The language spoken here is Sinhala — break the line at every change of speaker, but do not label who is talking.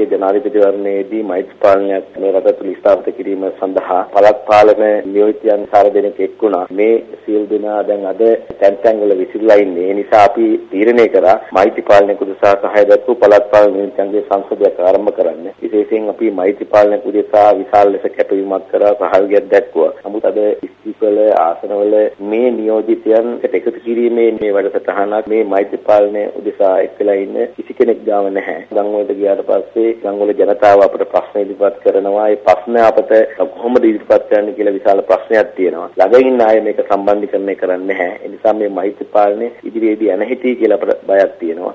පසුගිය ජනාධිපතිවරණයේදී මෛත්‍රීපාලනයක් මේ රට තුළ ස්ථාපිත කිරීම සඳහා පළාත් පාලන නියෝජිතයන් සාර දෙනෙක් එක්ුණා. මේ සියලු දෙනා දැන් අද තැන් තැන් වල විසිරලා ඉන්නේ. ඒ නිසා අපි තීරණය කරා මෛත්‍රීපාලනයක උදෙසා සහාය දක්වපු පළාත් පාලන නියෝජිතයන්ගේ සංසදයක් ආරම්භ කරන්න. විශේෂයෙන් අපි මෛත්‍රීපාලනයක උදෙසා විශාල ලෙස කැපවීමක් කරා සහයෝගයක් දැක්වුවා. නමුත් අද ඉස්තිකවල ආසනවල මේ නියෝජිතයන්ට එකතු කිරීමේ මේ වැඩසටහනක් මේ මෛත්‍රීපාලනය උදෙසා එක්කලා ඉන්න කිසි කෙනෙක් ගාව නැහැ. ගම් වලට ගියාට පස්සේ ගම් වල ජනතාව අපට ප්‍රශ්න ඉදිරිපත් කරනවා. ඒ ප්‍රශ්න අපට කොහොමද ඉදිරිපත් කරන්නේ කියලා විශාල ප්‍රශ්නයක් තියෙනවා. ළඟ ඉන්න අය මේක සම්බන්ධීකරණය කරන්නේ නැහැ. ඒ නිසා මේ මෛත්‍රීපාලනය ඉදිරියේදී අනහිතී කියලා අපට බයක් තියෙනවා.